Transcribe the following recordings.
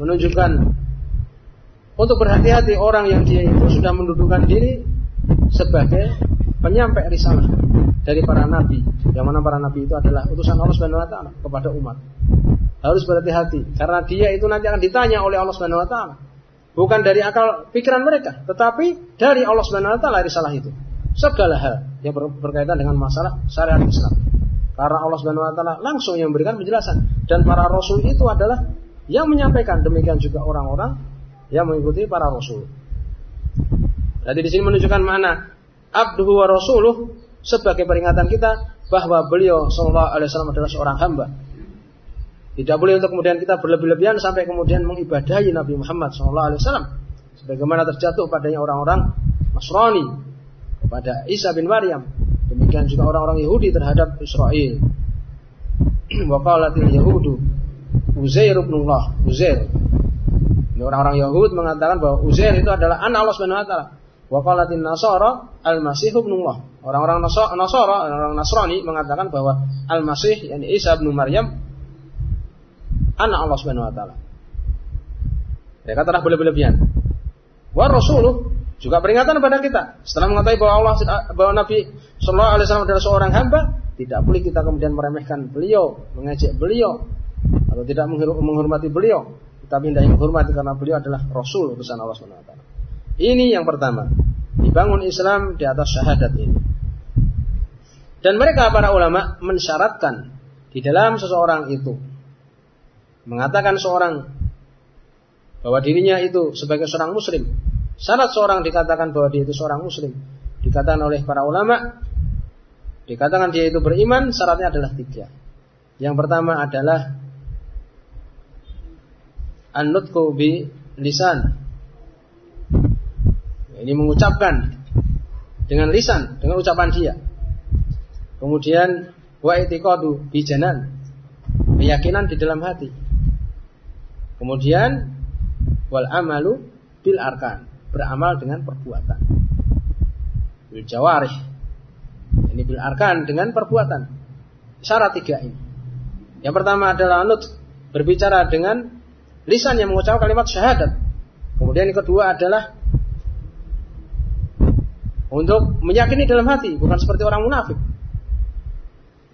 menunjukkan untuk berhati-hati orang yang dia itu sudah mendudukan diri sebagai penyampai risalah dari para nabi. Yang mana para nabi itu adalah utusan Allah Subhanahu wa taala kepada umat. Harus berhati-hati karena dia itu nanti akan ditanya oleh Allah Subhanahu wa taala. Bukan dari akal pikiran mereka, tetapi dari Allah Subhanahu wa taala risalah itu. Segala hal yang berkaitan dengan masalah syariat Islam. Karena Allah Subhanahu wa taala langsung yang memberikan penjelasan dan para rasul itu adalah yang menyampaikan demikian juga orang-orang yang mengikuti para rasul. Jadi di sini menunjukkan mana abduhu wa rasuluh sebagai peringatan kita bahwa beliau sallallahu alaihi wasallam adalah seorang hamba. Tidak boleh untuk kemudian kita berlebih-lebihan sampai kemudian mengibadahi Nabi Muhammad sallallahu alaihi wasallam sebagaimana terjatuh padanya orang-orang Nasrani kepada Isa bin Maryam. Demikian juga orang-orang Yahudi terhadap Israel. Wa qalatil yahudu Uzair ibn Allah, Uzair. Ini orang-orang Yahud mengatakan bahwa Uzair itu adalah anak Allah Subhanahu wa taala. Wa qalatin Nasara al-Masih ibn Allah. Orang-orang Nasara, orang-orang Nasrani mengatakan bahwa Al-Masih yakni Isa bin Maryam anak Allah Subhanahu wa taala. Mereka telah berlebihan. Wa rasuluh juga peringatan kepada kita. Setelah mengetahui bahwa Allah bahwa Nabi Shallallahu alaihi wasallam adalah seorang hamba, tidak boleh kita kemudian meremehkan beliau, mengejek beliau atau tidak menghormati beliau. Tapi tidak menghormati karena beliau adalah Rasul utusan Allah taala. Ini yang pertama. Dibangun Islam di atas syahadat ini. Dan mereka para ulama mensyaratkan di dalam seseorang itu mengatakan seorang bahwa dirinya itu sebagai seorang muslim. Syarat seorang dikatakan bahwa dia itu seorang muslim. Dikatakan oleh para ulama dikatakan dia itu beriman syaratnya adalah tiga. Yang pertama adalah an-nutqu bi lisan. Ini mengucapkan dengan lisan, dengan ucapan dia. Kemudian wa itiqadu bijanan, keyakinan di dalam hati. Kemudian wal amalu bil arkan, beramal dengan perbuatan. Bil jawarih. Ini bil arkan dengan perbuatan. Syarat tiga ini. Yang pertama adalah nut berbicara dengan lisan yang mengucapkan kalimat syahadat. Kemudian yang kedua adalah untuk meyakini dalam hati, bukan seperti orang munafik.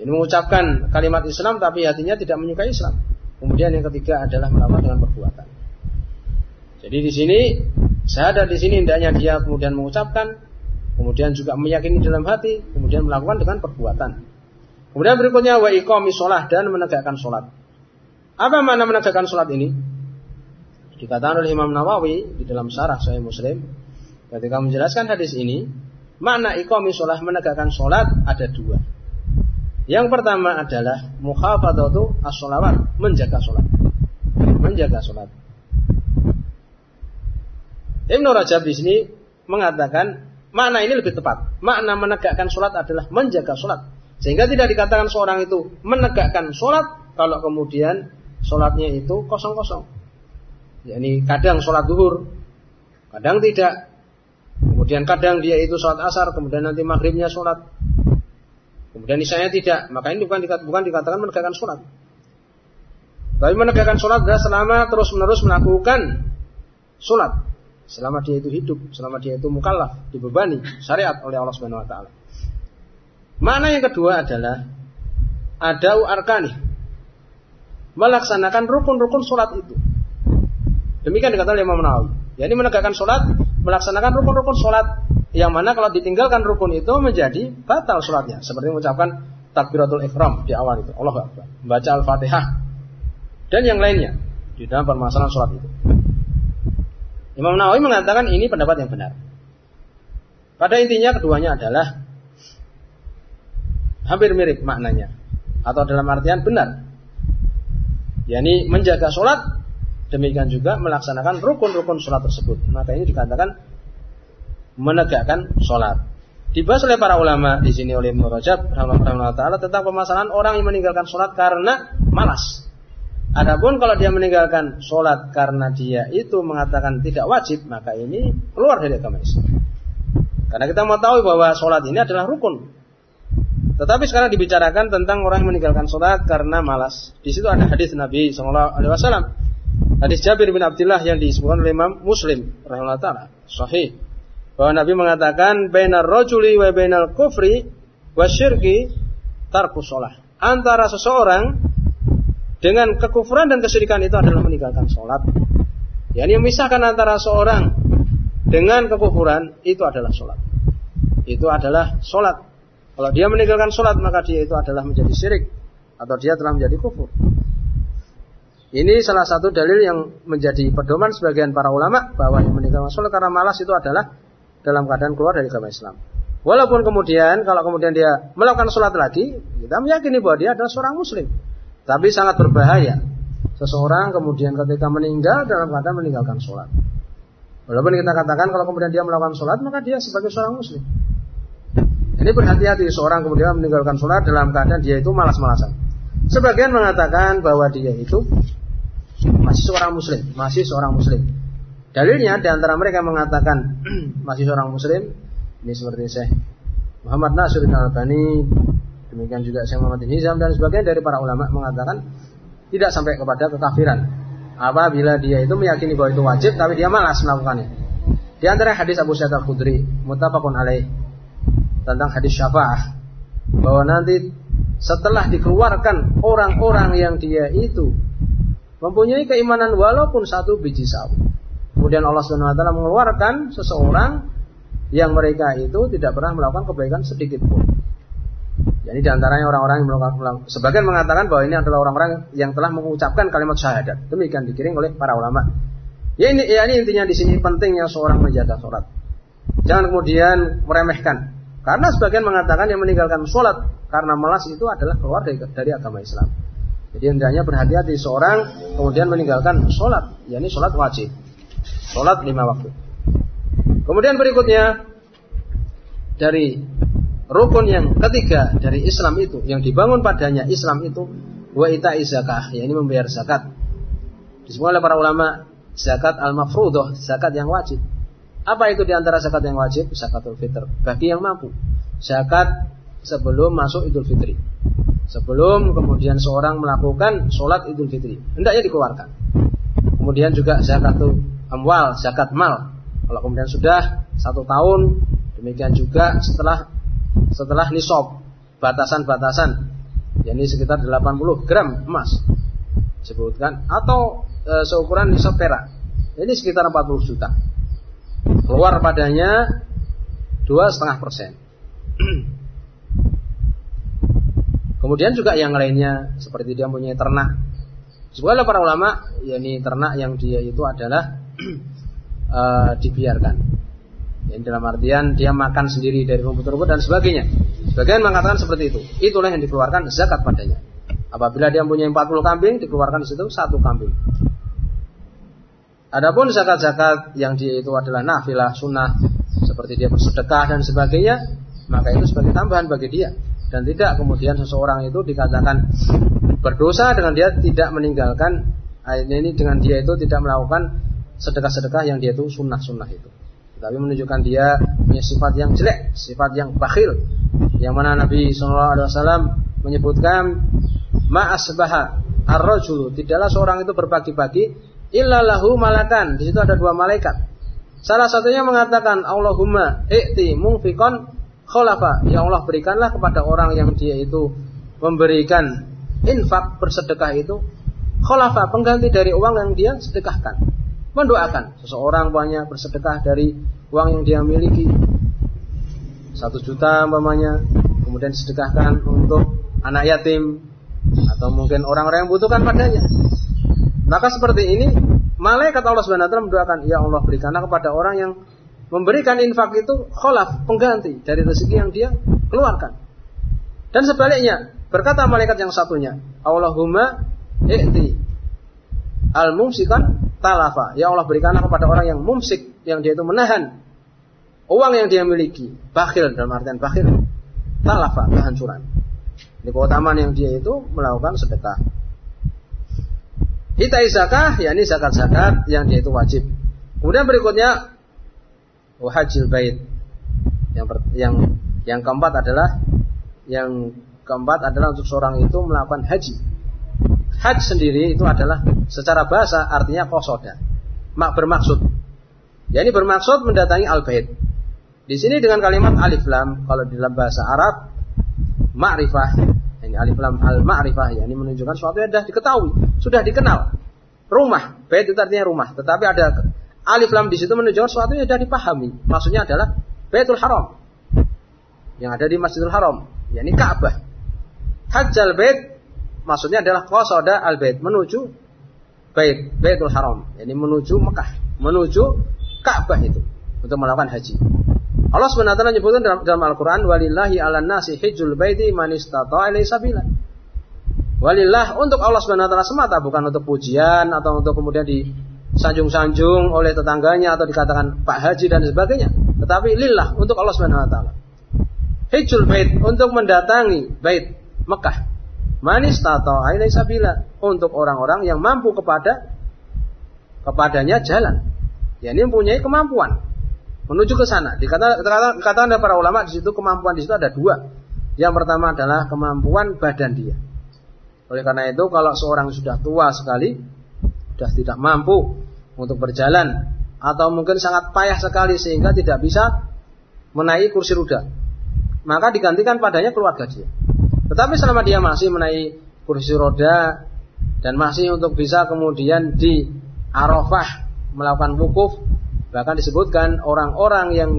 Ini mengucapkan kalimat Islam tapi hatinya tidak menyukai Islam. Kemudian yang ketiga adalah melakukan dengan perbuatan. Jadi di sini syahadat di sini hendaknya dia kemudian mengucapkan, kemudian juga meyakini dalam hati, kemudian melakukan dengan perbuatan. Kemudian berikutnya wa iqami sholat dan menegakkan sholat. Apa makna menegakkan sholat ini? Dikatakan oleh Imam Nawawi di dalam syarah Sahih Muslim Ketika menjelaskan hadis ini, makna iqami sholat menegakkan sholat ada dua. Yang pertama adalah muhafadzatu as-sholawat, menjaga sholat. Menjaga sholat. Ibnu Rajab di sini mengatakan makna ini lebih tepat. Makna menegakkan sholat adalah menjaga sholat. Sehingga tidak dikatakan seorang itu menegakkan sholat kalau kemudian sholatnya itu kosong-kosong. Yani kadang sholat duhur, kadang tidak, Kemudian kadang dia itu sholat asar, kemudian nanti maghribnya sholat. Kemudian isanya tidak, maka ini bukan, bukan dikatakan menegakkan sholat. Tapi menegakkan sholat adalah selama terus menerus melakukan sholat. Selama dia itu hidup, selama dia itu mukallaf, dibebani syariat oleh Allah Subhanahu Wa Taala. Mana yang kedua adalah ada arkani melaksanakan rukun-rukun sholat itu. Demikian dikatakan Imam Nawawi. Jadi menegakkan sholat melaksanakan rukun-rukun sholat. Yang mana kalau ditinggalkan rukun itu menjadi batal sholatnya. Seperti mengucapkan takbiratul ikhram di awal itu. Allah Akbar. Membaca al-fatihah. Dan yang lainnya di dalam permasalahan sholat itu. Imam Nawawi mengatakan ini pendapat yang benar. Pada intinya keduanya adalah hampir mirip maknanya. Atau dalam artian benar. Yakni menjaga sholat Demikian juga melaksanakan rukun-rukun sholat tersebut. Maka ini dikatakan menegakkan sholat. Dibahas oleh para ulama di sini oleh Ibnu Rajab rahimahullah taala tentang permasalahan orang yang meninggalkan sholat karena malas. Adapun kalau dia meninggalkan sholat karena dia itu mengatakan tidak wajib, maka ini keluar dari agama Islam. Karena kita mau tahu bahwa sholat ini adalah rukun. Tetapi sekarang dibicarakan tentang orang yang meninggalkan sholat karena malas. Di situ ada hadis Nabi Shallallahu Alaihi Wasallam Hadis Jabir bin Abdullah yang disebutkan oleh Imam Muslim rahimahullah taala sahih bahwa Nabi mengatakan bainar rajuli wa bainal kufri wa syirki tarkus sholat. Antara seseorang dengan kekufuran dan kesyirikan itu adalah meninggalkan sholat. Yang memisahkan antara seorang dengan kekufuran itu adalah sholat. Itu adalah sholat. Kalau dia meninggalkan sholat maka dia itu adalah menjadi syirik atau dia telah menjadi kufur. Ini salah satu dalil yang menjadi pedoman sebagian para ulama bahwa yang sholat karena malas itu adalah dalam keadaan keluar dari agama Islam. Walaupun kemudian kalau kemudian dia melakukan sholat lagi, kita meyakini bahwa dia adalah seorang muslim. Tapi sangat berbahaya. Seseorang kemudian ketika meninggal dalam keadaan meninggalkan sholat. Walaupun kita katakan kalau kemudian dia melakukan sholat maka dia sebagai seorang muslim. Ini berhati-hati seorang kemudian meninggalkan sholat dalam keadaan dia itu malas-malasan. Sebagian mengatakan bahwa dia itu masih seorang muslim, masih seorang muslim. Dalilnya di antara mereka mengatakan masih seorang muslim, ini seperti Syekh Muhammad Nasir bin Albani, demikian juga Syekh Muhammad bin Hizam dan sebagian dari para ulama mengatakan tidak sampai kepada kekafiran. Apabila dia itu meyakini bahwa itu wajib tapi dia malas melakukannya. Di antara hadis Abu Sa'id Al-Khudri, muttafaqun alaih tentang hadis syafaah bahwa nanti setelah dikeluarkan orang-orang yang dia itu mempunyai keimanan walaupun satu biji sawi. Kemudian Allah Subhanahu wa taala mengeluarkan seseorang yang mereka itu tidak pernah melakukan kebaikan sedikit pun. Jadi di antaranya orang-orang yang melakukan sebagian mengatakan bahwa ini adalah orang-orang yang telah mengucapkan kalimat syahadat. Demikian dikirim oleh para ulama. Ya ini, ya ini intinya di sini pentingnya seorang menjaga sholat. Jangan kemudian meremehkan. Karena sebagian mengatakan yang meninggalkan sholat karena malas itu adalah keluar dari, dari agama Islam. Jadi hendaknya berhati-hati seorang kemudian meninggalkan sholat, yakni sholat wajib, sholat lima waktu. Kemudian berikutnya dari rukun yang ketiga dari Islam itu yang dibangun padanya Islam itu wa ita zakah, yakni membayar zakat. Disebut oleh para ulama zakat al-mafruḍah, zakat yang wajib. Apa itu di antara zakat yang wajib? Zakatul fitr bagi yang mampu. Zakat sebelum masuk Idul Fitri sebelum kemudian seorang melakukan sholat idul fitri hendaknya dikeluarkan. Kemudian juga zakat amwal zakat mal. Kalau kemudian sudah satu tahun demikian juga setelah setelah nisab batasan-batasan yakni sekitar 80 gram emas sebutkan atau e, seukuran nisab perak ini sekitar 40 juta. Keluar padanya dua setengah persen Kemudian juga yang lainnya seperti dia punya ternak. Sebuah para ulama, yakni ternak yang dia itu adalah uh, dibiarkan. Yang dalam artian dia makan sendiri dari rumput-rumput dan sebagainya. Sebagian mengatakan seperti itu. Itulah yang dikeluarkan zakat padanya. Apabila dia punya 40 kambing, dikeluarkan di situ satu kambing. Adapun zakat-zakat yang dia itu adalah nafilah, sunnah, seperti dia bersedekah dan sebagainya, maka itu sebagai tambahan bagi dia dan tidak kemudian seseorang itu dikatakan berdosa dengan dia tidak meninggalkan ini dengan dia itu tidak melakukan sedekah-sedekah yang dia itu sunnah-sunnah itu. Tapi menunjukkan dia punya sifat yang jelek sifat yang bakhil. Yang mana Nabi SAW menyebutkan ma'asbaha ar-rajulu. Tidaklah seorang itu berbagi-bagi illallahu malakan. Di situ ada dua malaikat. Salah satunya mengatakan Allahumma i'ti mungfikon kholafa ya Allah berikanlah kepada orang yang dia itu memberikan infak bersedekah itu. Kholafa pengganti dari uang yang dia sedekahkan. Mendoakan. Seseorang banyak bersedekah dari uang yang dia miliki. Satu juta umpamanya. Kemudian sedekahkan untuk anak yatim. Atau mungkin orang-orang yang butuhkan padanya. Maka seperti ini malaikat Allah Subhanahu wa taala mendoakan ya Allah berikanlah kepada orang yang memberikan infak itu kholaf, pengganti dari rezeki yang dia keluarkan. Dan sebaliknya, berkata malaikat yang satunya, Allahumma i'ti al-mumsikan talafa. Ya Allah berikanlah kepada orang yang mumsik, yang dia itu menahan uang yang dia miliki. Bakhil dalam artian bakhil. Talafa, kehancuran. Ini keutamaan yang dia itu melakukan sedekah. Hitai zakah, yakni zakat-zakat yang dia itu wajib. Kemudian berikutnya wahajil bait. Yang yang yang keempat adalah yang keempat adalah untuk seorang itu melakukan haji. Haj sendiri itu adalah secara bahasa artinya kosoda. Mak bermaksud. Ya ini bermaksud mendatangi al-bait. Di sini dengan kalimat alif lam kalau di dalam bahasa Arab ma'rifah ini alif lam al ma'rifah ya ini menunjukkan suatu yang sudah diketahui, sudah dikenal. Rumah, bait itu artinya rumah, tetapi ada alif lam di situ menunjukkan suatu yang sudah dipahami. Maksudnya adalah Baitul Haram yang ada di Masjidil Haram, yakni Ka'bah. Hajjal bait maksudnya adalah qasada al bait menuju bait Baitul Haram, yakni menuju Mekah, menuju Ka'bah itu untuk melakukan haji. Allah SWT menyebutkan dalam, dalam Al-Quran, Walillahi ala nasi hijjul baiti man istata'a sabila. Walillah untuk Allah SWT semata, bukan untuk pujian atau untuk kemudian disanjung-sanjung oleh tetangganya atau dikatakan Pak Haji dan sebagainya. Tetapi lillah untuk Allah SWT. Hijjul bait untuk mendatangi bait Mekah. Manis tato sabila untuk orang-orang yang mampu kepada kepadanya jalan. Ya ini mempunyai kemampuan menuju ke sana. Dikata, dikatakan oleh para ulama di situ kemampuan di situ ada dua. Yang pertama adalah kemampuan badan dia. Oleh karena itu kalau seorang sudah tua sekali, sudah tidak mampu untuk berjalan atau mungkin sangat payah sekali sehingga tidak bisa menaiki kursi roda, maka digantikan padanya keluarga dia. Tetapi selama dia masih menaiki kursi roda dan masih untuk bisa kemudian di Arafah melakukan wukuf Bahkan disebutkan orang-orang yang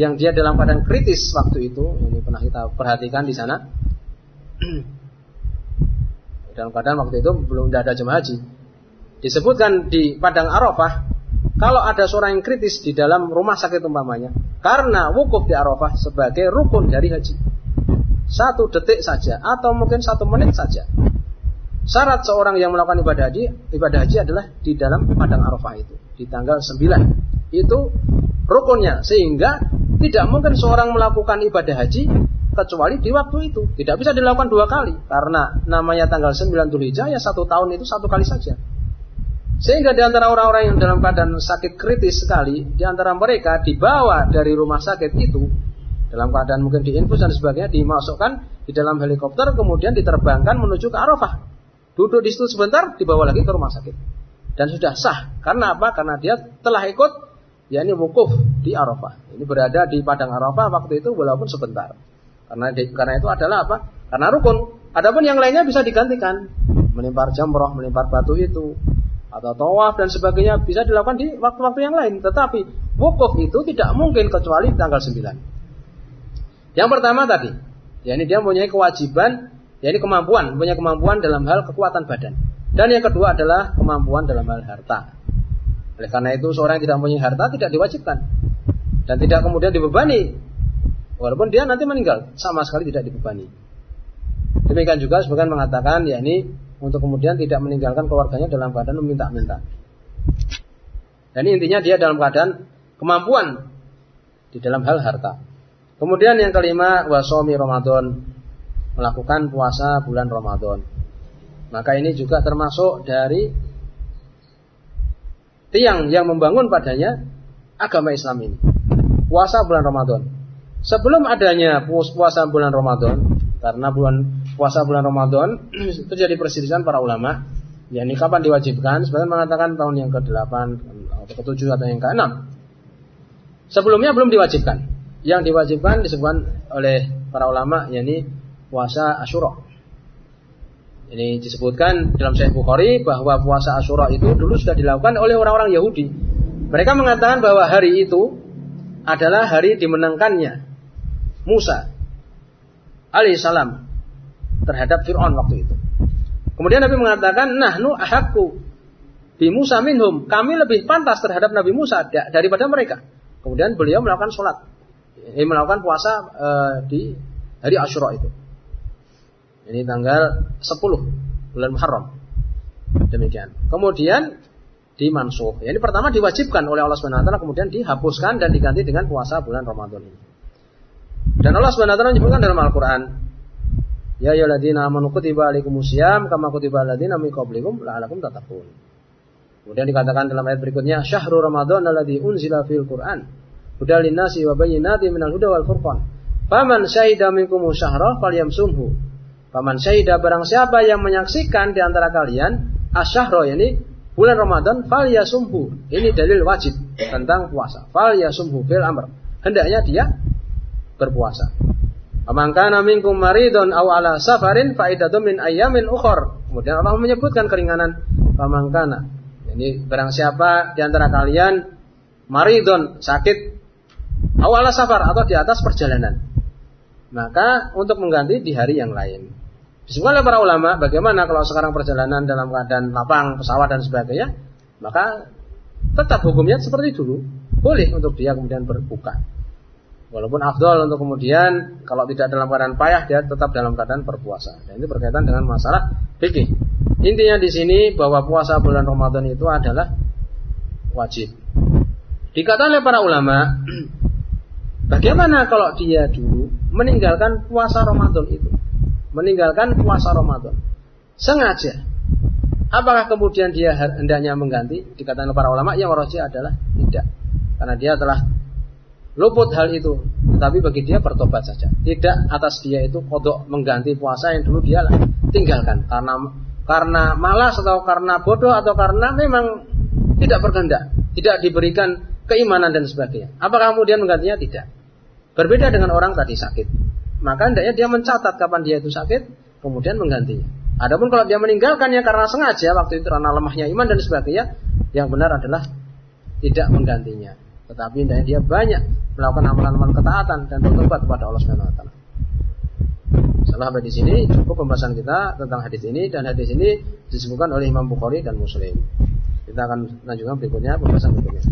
yang dia dalam keadaan kritis waktu itu, ini pernah kita perhatikan di sana. dalam keadaan waktu itu belum ada jemaah haji. Disebutkan di padang Arafah, kalau ada seorang yang kritis di dalam rumah sakit umpamanya, karena wukuf di Arafah sebagai rukun dari haji. Satu detik saja atau mungkin satu menit saja. Syarat seorang yang melakukan ibadah haji, ibadah haji adalah di dalam padang Arafah itu, di tanggal 9 itu rukunnya sehingga tidak mungkin seorang melakukan ibadah haji kecuali di waktu itu tidak bisa dilakukan dua kali karena namanya tanggal 9 Dzulhijjah ya satu tahun itu satu kali saja sehingga di antara orang-orang yang dalam keadaan sakit kritis sekali di antara mereka dibawa dari rumah sakit itu dalam keadaan mungkin diinfus dan sebagainya dimasukkan di dalam helikopter kemudian diterbangkan menuju ke Arafah duduk di situ sebentar dibawa lagi ke rumah sakit dan sudah sah karena apa karena dia telah ikut yakni wukuf di Arafah. Ini berada di padang Arafah waktu itu walaupun sebentar. Karena karena itu adalah apa? Karena rukun. Adapun yang lainnya bisa digantikan. Melempar jamroh, melempar batu itu atau tawaf dan sebagainya bisa dilakukan di waktu-waktu yang lain. Tetapi wukuf itu tidak mungkin kecuali tanggal 9. Yang pertama tadi, yakni dia mempunyai kewajiban, yakni kemampuan, punya kemampuan dalam hal kekuatan badan. Dan yang kedua adalah kemampuan dalam hal harta. Oleh karena itu seorang yang tidak mempunyai harta tidak diwajibkan dan tidak kemudian dibebani. Walaupun dia nanti meninggal sama sekali tidak dibebani. Demikian juga sebagian mengatakan yakni untuk kemudian tidak meninggalkan keluarganya dalam keadaan meminta-minta. Dan intinya dia dalam keadaan kemampuan di dalam hal harta. Kemudian yang kelima wasomi Ramadan melakukan puasa bulan Ramadan. Maka ini juga termasuk dari tiang yang membangun padanya agama Islam ini. Puasa bulan Ramadan. Sebelum adanya puasa bulan Ramadan, karena bulan puasa bulan Ramadan itu jadi perselisihan para ulama, ya ini kapan diwajibkan? Sebenarnya mengatakan tahun yang ke-8 atau ke-7 atau yang ke-6. Sebelumnya belum diwajibkan. Yang diwajibkan disebutkan oleh para ulama yakni puasa Asyura. Ini disebutkan dalam Sahih Bukhari bahwa puasa Asyura itu dulu sudah dilakukan oleh orang-orang Yahudi. Mereka mengatakan bahwa hari itu adalah hari dimenangkannya Musa alaihissalam terhadap Fir'aun waktu itu. Kemudian Nabi mengatakan, Nahnu ahakku bi Musa minhum. Kami lebih pantas terhadap Nabi Musa daripada mereka. Kemudian beliau melakukan sholat. Ini melakukan puasa uh, di hari Asyura itu. Ini tanggal 10 bulan Muharram. Demikian. Kemudian dimansuh. Ya, ini pertama diwajibkan oleh Allah Subhanahu wa taala kemudian dihapuskan dan diganti dengan puasa bulan Ramadan ini. Dan Allah Subhanahu wa taala menyebutkan dalam Al-Qur'an, Ya ayyuhalladzina amanu kutiba alaikumusiyam kama kutiba alladzina min qablikum la'alakum tattaqun. Kemudian dikatakan dalam ayat berikutnya, Syahrul Ramadan alladzi unzila fil Qur'an hudal linnasi wa bayyinatin minal huda wal furqan. Faman syahida minkum syahra falyamsumhu Paman syahidah barang siapa yang menyaksikan di antara kalian asyahro ini bulan Ramadan fal yasumhu. Ini dalil wajib tentang puasa. Fal yasumhu fil amr. Hendaknya dia berpuasa. Kana minkum maridun aw ala safarin fa min ayyamin ukhra. Kemudian Allah menyebutkan keringanan kana. Ini barang siapa di antara kalian maridun sakit aw ala safar atau di atas perjalanan. Maka untuk mengganti di hari yang lain. Disebutkan oleh para ulama bagaimana kalau sekarang perjalanan dalam keadaan lapang, pesawat dan sebagainya, maka tetap hukumnya seperti dulu. Boleh untuk dia kemudian berbuka. Walaupun afdol untuk kemudian kalau tidak dalam keadaan payah dia tetap dalam keadaan berpuasa. Dan ini berkaitan dengan masalah fikih. Intinya di sini bahwa puasa bulan Ramadan itu adalah wajib. Dikatakan oleh para ulama, bagaimana kalau dia dulu meninggalkan puasa Ramadan itu? meninggalkan puasa Ramadan sengaja apakah kemudian dia hendaknya mengganti dikatakan para ulama yang roji adalah tidak karena dia telah luput hal itu tetapi bagi dia bertobat saja. Tidak atas dia itu kodok mengganti puasa yang dulu dia tinggalkan. Karena karena malas atau karena bodoh atau karena memang tidak berkehendak tidak diberikan keimanan dan sebagainya. Apakah kemudian menggantinya? Tidak. Berbeda dengan orang tadi sakit. Maka hendaknya dia mencatat kapan dia itu sakit, kemudian menggantinya. Adapun kalau dia meninggalkannya karena sengaja waktu itu karena lemahnya iman dan sebagainya, yang benar adalah tidak menggantinya. Tetapi indahnya dia banyak melakukan amalan-amalan ketaatan dan bertobat kepada Allah Subhanahu wa taala. Salah di sini cukup pembahasan kita tentang hadis ini dan hadis ini disebutkan oleh Imam Bukhari dan Muslim. Kita akan lanjutkan berikutnya pembahasan berikutnya.